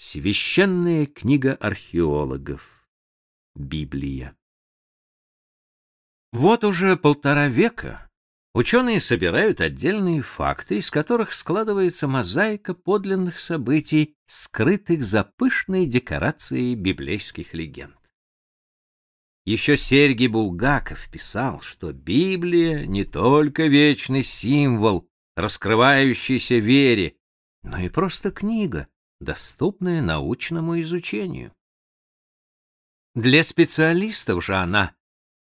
Священная книга археологов. Библия. Вот уже полтора века ученые собирают отдельные факты, из которых складывается мозаика подлинных событий, скрытых за пышной декорацией библейских легенд. Еще Сергий Булгаков писал, что Библия не только вечный символ, раскрывающийся вере, но и просто книга, доступная научному изучению. Для специалистов же она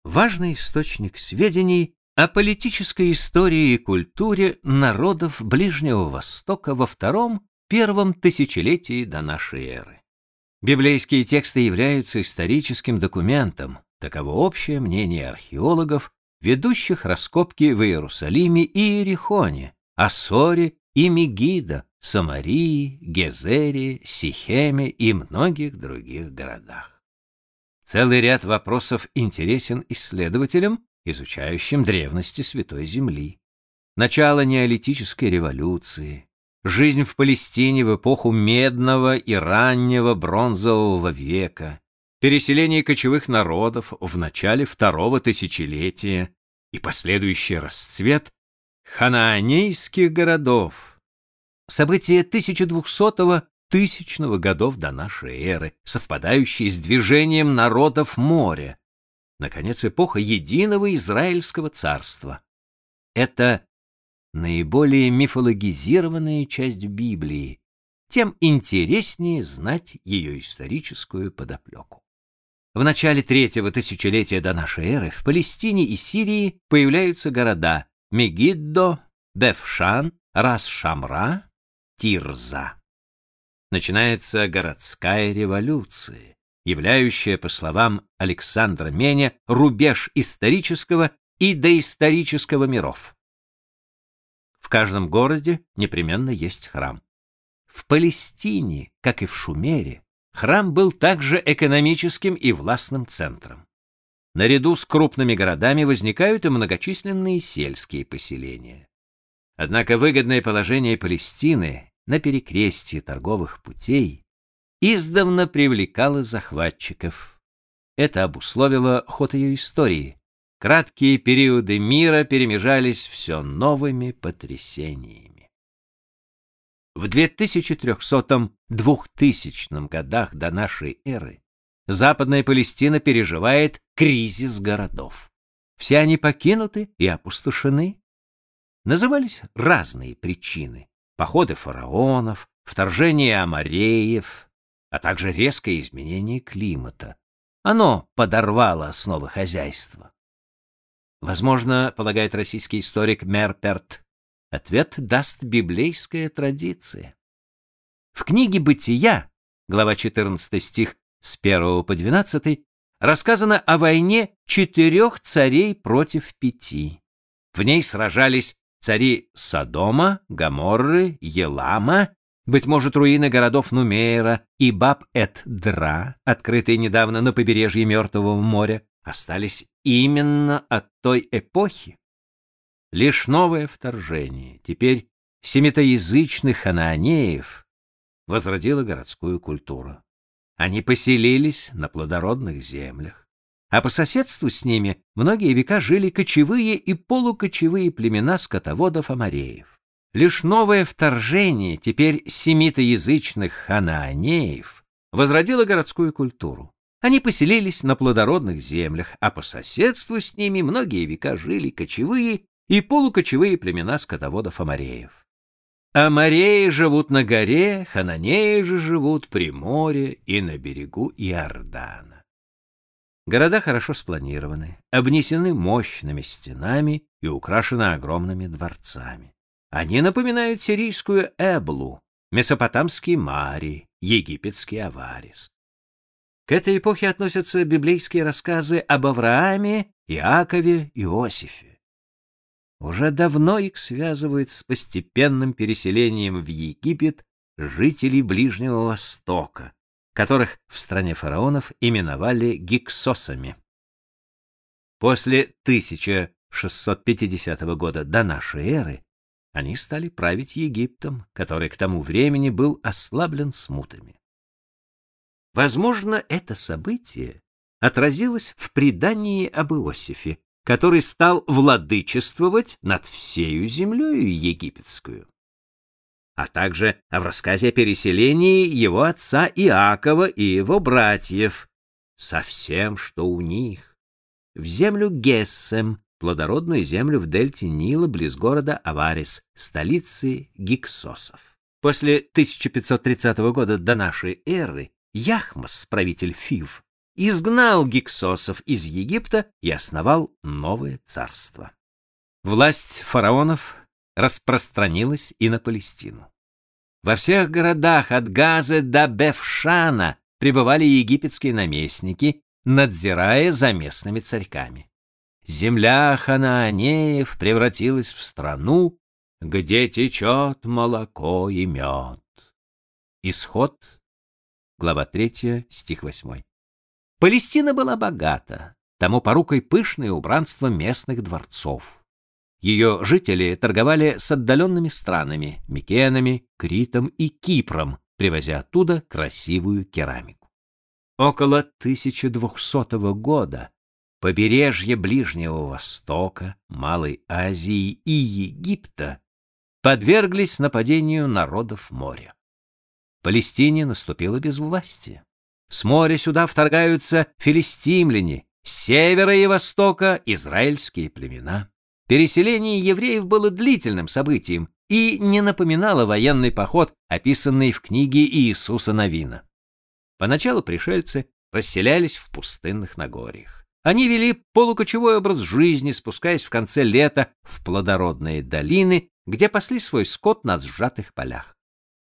важный источник сведений о политической истории и культуре народов Ближнего Востока во втором-первом тысячелетии до нашей эры. Библейские тексты являются историческим документом, таково общее мнение археологов, ведущих раскопки в Иерусалиме и Иерихоне, Ассоре и Мегидо, Самарии, Гезере, Сихеме и многих других городах. Целый ряд вопросов интересен исследователям, изучающим древности Святой Земли. Начало неолитической революции, жизнь в Палестине в эпоху медного и раннего бронзового века, переселение кочевых народов в начале второго тысячелетия и последующий расцвет ханаанейских городов, события 1200-го тысячного годов до нашей эры, совпадающие с движением народов моря. Наконец, эпоха единого Израильского царства. Это наиболее мифологизированная часть Библии, тем интереснее знать ее историческую подоплеку. В начале третьего тысячелетия до нашей эры в Палестине и Сирии появляются города Мегиддо, Бефшан, Рас-Шамра Тирза. Начинается городская революция, являющая, по словам Александра Меня, рубеж исторического и доисторического миров. В каждом городе непременно есть храм. В Палестине, как и в Шумере, храм был также экономическим и властным центром. Наряду с крупными городами возникают и многочисленные сельские поселения. Однако выгодное положение Палестины на перекрестье торговых путей издавна привлекала захватчиков. Это обусловило ход ее истории. Краткие периоды мира перемежались все новыми потрясениями. В 2300-2000 годах до нашей эры Западная Палестина переживает кризис городов. Все они покинуты и опустошены. Назывались разные причины походы фараонов, вторжение амореев, а также резкое изменение климата. Оно подорвало основы хозяйства. Возможно, полагает российский историк Мерперт, ответ даст библейская традиция. В книге «Бытия», глава 14 стих с 1 по 12, рассказано о войне четырех царей против пяти. В ней сражались цари Содома, Гоморры, Елама, быть может, руины городов Нумейра и Баб-эт-Дра, открытые недавно на побережье Мертвого моря, остались именно от той эпохи. Лишь новое вторжение, теперь семитоязычных ханаанеев, возродило городскую культуру. Они поселились на плодородных землях а по соседству с ними многие века жили кочевые и полукочевые племена скотоводов-амореев. Лишь новое вторжение теперь семитоязычных ханаанеев возродило городскую культуру. Они поселились на плодородных землях, а по соседству с ними многие века жили кочевые и полукочевые племена скотоводов-амореев. Амореи живут на горе, хананеи же живут при море и на берегу Иордана. Города хорошо спланированы, обнесены мощными стенами и украшены огромными дворцами. Они напоминают сирийскую Эблу, месопотамский Мари, египетский Аварис. К этой эпохе относятся библейские рассказы об Аврааме, Иакове Иосифе. Уже давно их связывают с постепенным переселением в Египет жителей Ближнего Востока, которых в стране фараонов именовали гиксосами. После 1650 года до нашей эры они стали править Египтом, который к тому времени был ослаблен смутами. Возможно, это событие отразилось в предании об Иосифе, который стал владычествовать над всею землею египетскую, а также в рассказе о переселении его отца Иакова и его братьев, со всем, что у них, в землю Гессем, плодородную землю в дельте Нила близ города Аварис, столицы гиксосов. После 1530 года до нашей эры Яхмас, правитель Фив, изгнал гиксосов из Египта и основал новое царство. Власть фараонов распространилась и на Палестину. Во всех городах от Газы до Бефшана пребывали египетские наместники, надзирая за местными царьками. Земля ханаанеев превратилась в страну, где течет молоко и мед. Исход, глава 3, стих 8. Палестина была богата, тому порукой пышное убранство местных дворцов. Ее жители торговали с отдаленными странами, Микенами, Критом и Кипром, привозя оттуда красивую керамику. Около 1200 года побережье Ближнего Востока, Малой Азии и Египта подверглись нападению народов моря. Палестине наступило безвластие. С моря сюда вторгаются филистимляне, с севера и востока израильские племена. Переселение евреев было длительным событием и не напоминало военный поход, описанный в книге Иисуса Новина. Поначалу пришельцы расселялись в пустынных Нагорьях. Они вели полукочевой образ жизни, спускаясь в конце лета в плодородные долины, где пасли свой скот на сжатых полях.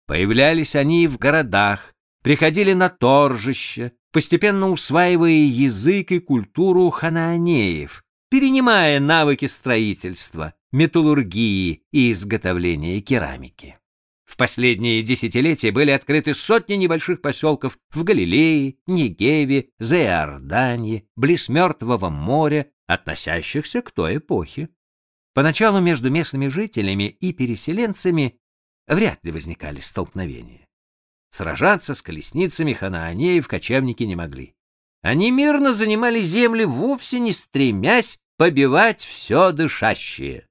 Появлялись они и в городах, приходили на торжище, постепенно усваивая язык и культуру ханаанеев, перенимая навыки строительства, металлургии и изготовления керамики. В последние десятилетия были открыты сотни небольших поселков в Галилее, Негеве, Зеордании, близ Мертвого моря, относящихся к той эпохе. Поначалу между местными жителями и переселенцами вряд ли возникали столкновения. Сражаться с колесницами ханаанеев кочевники не могли. Они мирно занимали земли, вовсе не стремясь побивать все дышащее.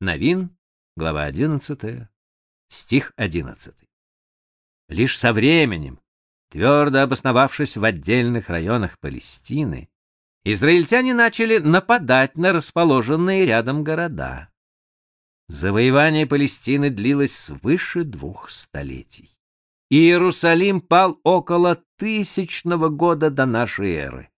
Новин, глава 11, стих 11. Лишь со временем, твердо обосновавшись в отдельных районах Палестины, израильтяне начали нападать на расположенные рядом города. Завоевание Палестины длилось свыше двух столетий. Иерусалим пал около тысячного года до нашей эры.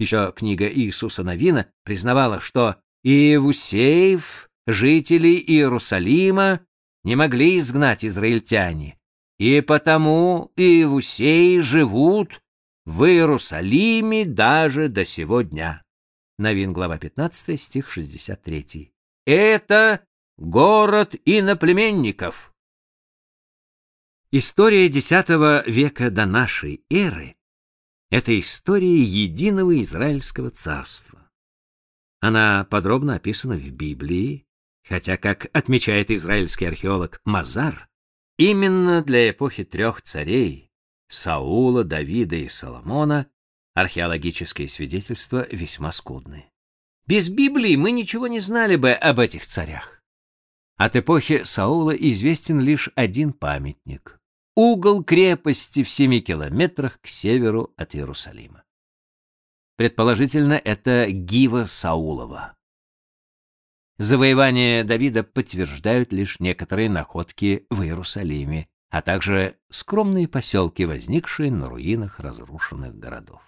Еще книга Иисуса Новина признавала, что Иевусеев, жители Иерусалима, не могли изгнать израильтяне, и потому Иевусеи живут в Иерусалиме даже до сего дня. Новин, глава 15, стих 63. Это город иноплеменников. История X века до нашей эры — это история единого Израильского царства. Она подробно описана в Библии, хотя, как отмечает израильский археолог Мазар, именно для эпохи трех царей — Саула, Давида и Соломона — археологические свидетельства весьма скудны. Без Библии мы ничего не знали бы об этих царях. От эпохи Саула известен лишь один памятник угол крепости в семи километрах к северу от Иерусалима. Предположительно, это Гива Саулова. Завоевание Давида подтверждают лишь некоторые находки в Иерусалиме, а также скромные поселки, возникшие на руинах разрушенных городов.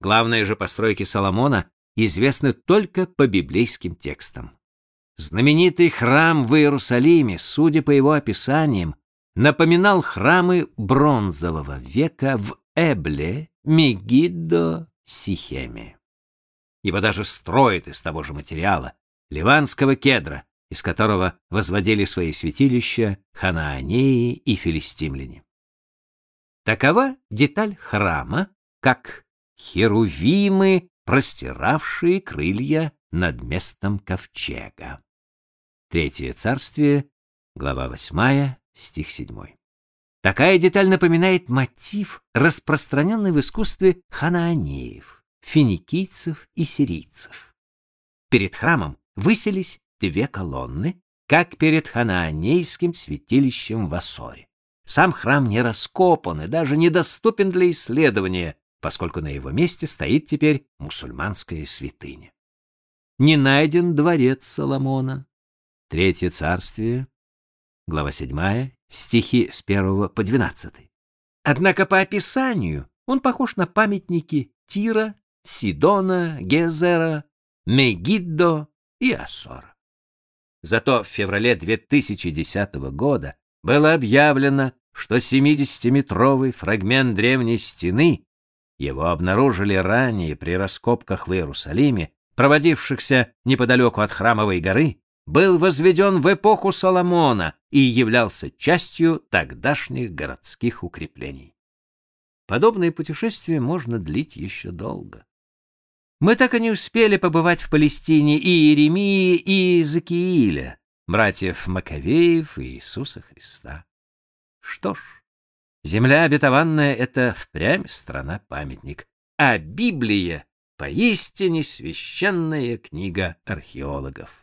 Главные же постройки Соломона известны только по библейским текстам. Знаменитый храм в Иерусалиме, судя по его описаниям, напоминал храмы бронзового века в Эбле, Мегиддо, Сихеме. Ибо даже строит из того же материала, ливанского кедра, из которого возводили свои святилища ханаанеи и филистимляне. Такова деталь храма, как херувимы, простиравшие крылья над местом ковчега. Третье царствие, глава восьмая, стих 7. Такая деталь напоминает мотив, распространенный в искусстве ханаанеев, финикийцев и сирийцев. Перед храмом высились две колонны, как перед ханаанейским святилищем в Ассоре. Сам храм не раскопан и даже недоступен для исследования, поскольку на его месте стоит теперь мусульманская святыня. Не найден дворец Соломона. Третье царствие, глава 7, стихи с 1 по 12. Однако по описанию он похож на памятники Тира, Сидона, Гезера, Мегиддо и Ассора. Зато в феврале 2010 года было объявлено, что 70-метровый фрагмент древней стены его обнаружили ранее при раскопках в Иерусалиме, проводившихся неподалеку от Храмовой горы, был возведен в эпоху Соломона и являлся частью тогдашних городских укреплений. Подобные путешествия можно длить еще долго. Мы так и не успели побывать в Палестине и Иеремии, и Иезекииля, братьев Маковеев и Иисуса Христа. Что ж, земля обетованная — это впрямь страна-памятник, а Библия — поистине священная книга археологов.